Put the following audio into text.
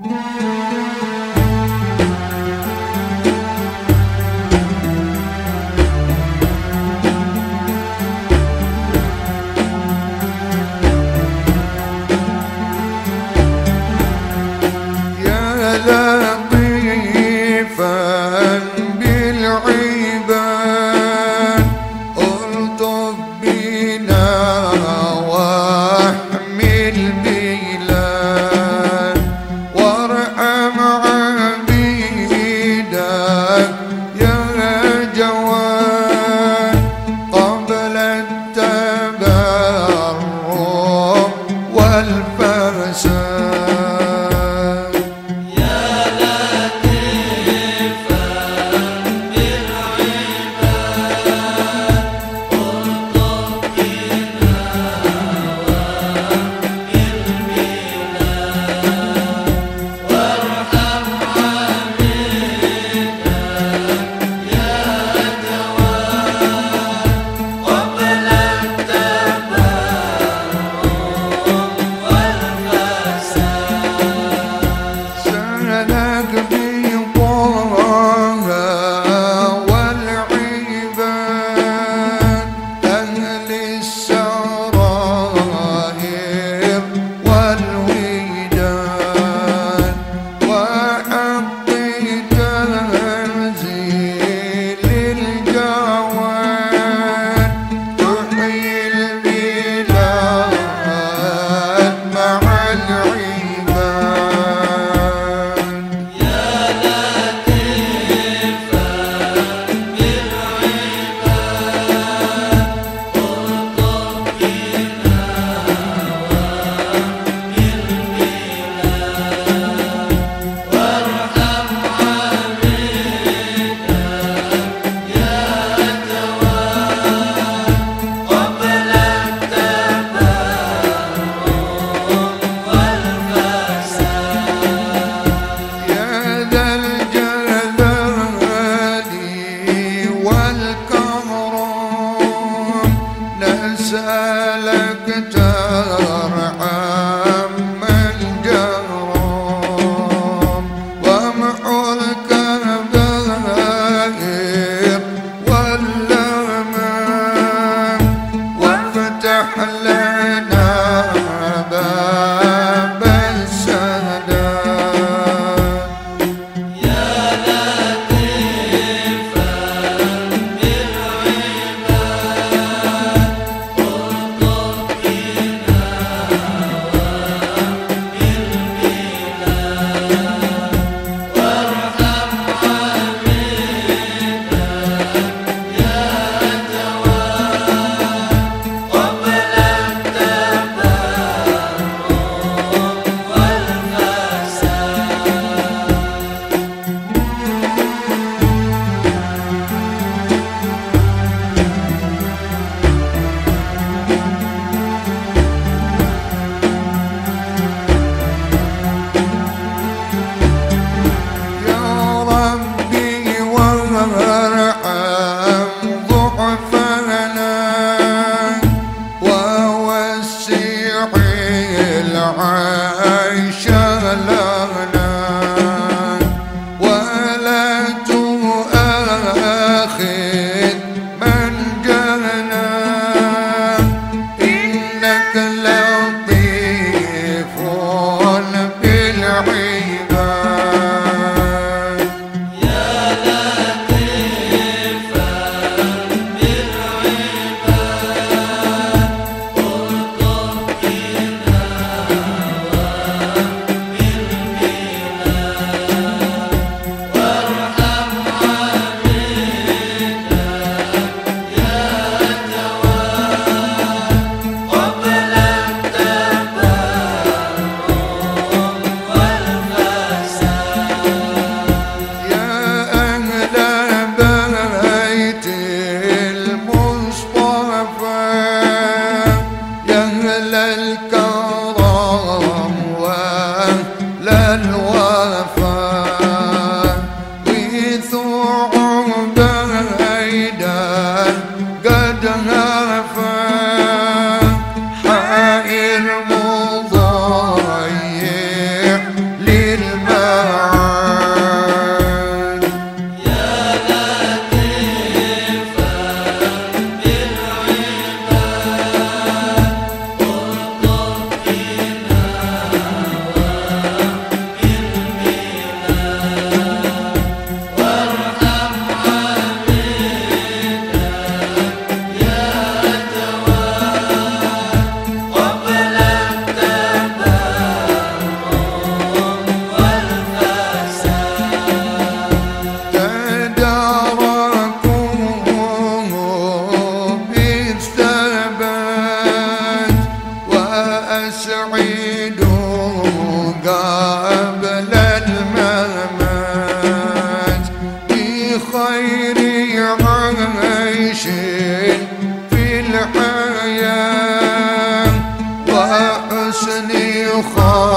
Mm-hmm. time. الكرام وأهل أسعيد قبل الممات بخير عيش في الحياة وحسن خاطر